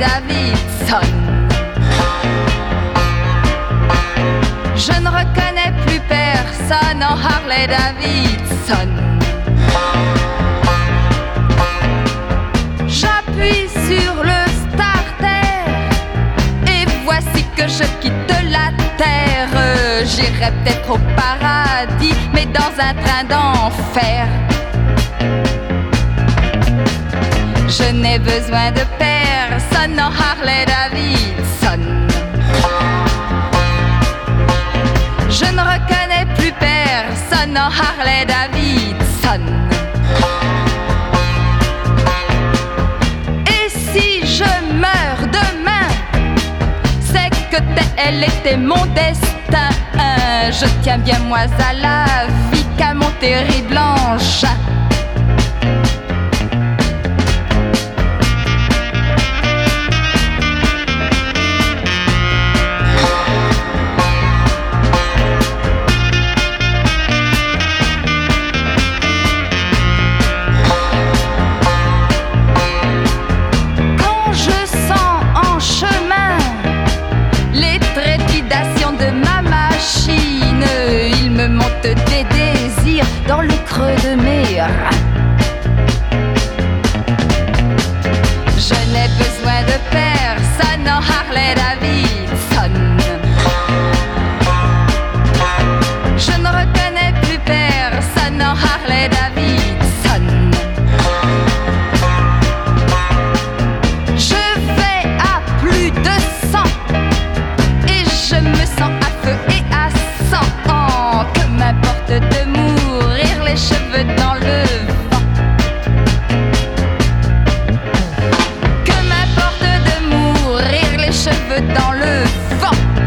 Davidson. Je ne reconnais plus personne en Harley Davidson. J'appuie sur le starter et voici que je quitte la terre. J'irai peut-être au paradis, mais dans un train d'enfer. Je n'ai besoin de personne en Harley Davidson. Je ne reconnais plus personne en Harley Davidson. Et si je meurs demain, c'est que tel était mon destin. Je tiens bien moi à la vie qu'à mon terrible engin. des désirs dans le creux de mes Je n'ai besoin de personne en Harley Davidson. Je ne reconnais plus personne en Harley Davidson. Je vais à plus de 100 et je me sens les cheveux dans le vent. Que m'importe de mourir les cheveux dans le vent.